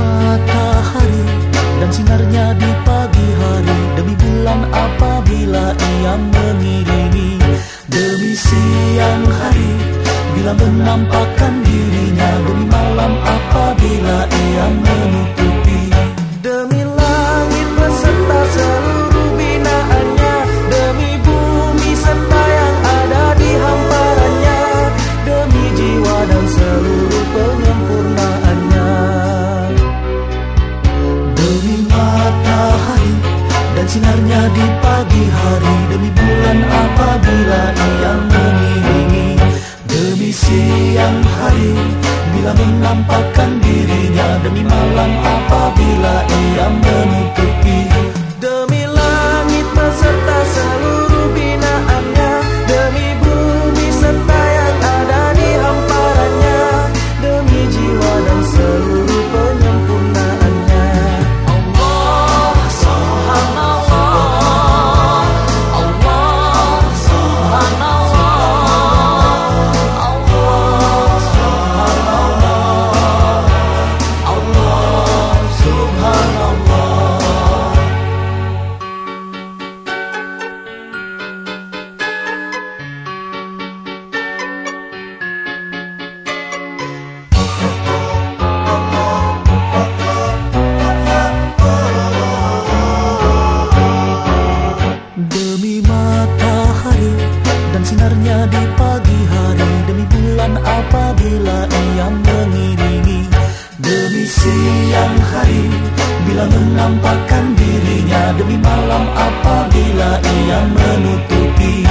matahari dan sinarnya di pagi hari. Demi bulan apabila ia mengiringi demi siang hari bila menampakkan dirinya. Demi malam apa sinarnya di pagi hari. Demi bulan apabila ia mengiringi. Demi siang hari bila menampakkan dirinya. Demi malam apabila ia mengiringi apabila ia mengiringi Demi siang hari bila menampakkan dirinya Demi malam apabila ia menutupi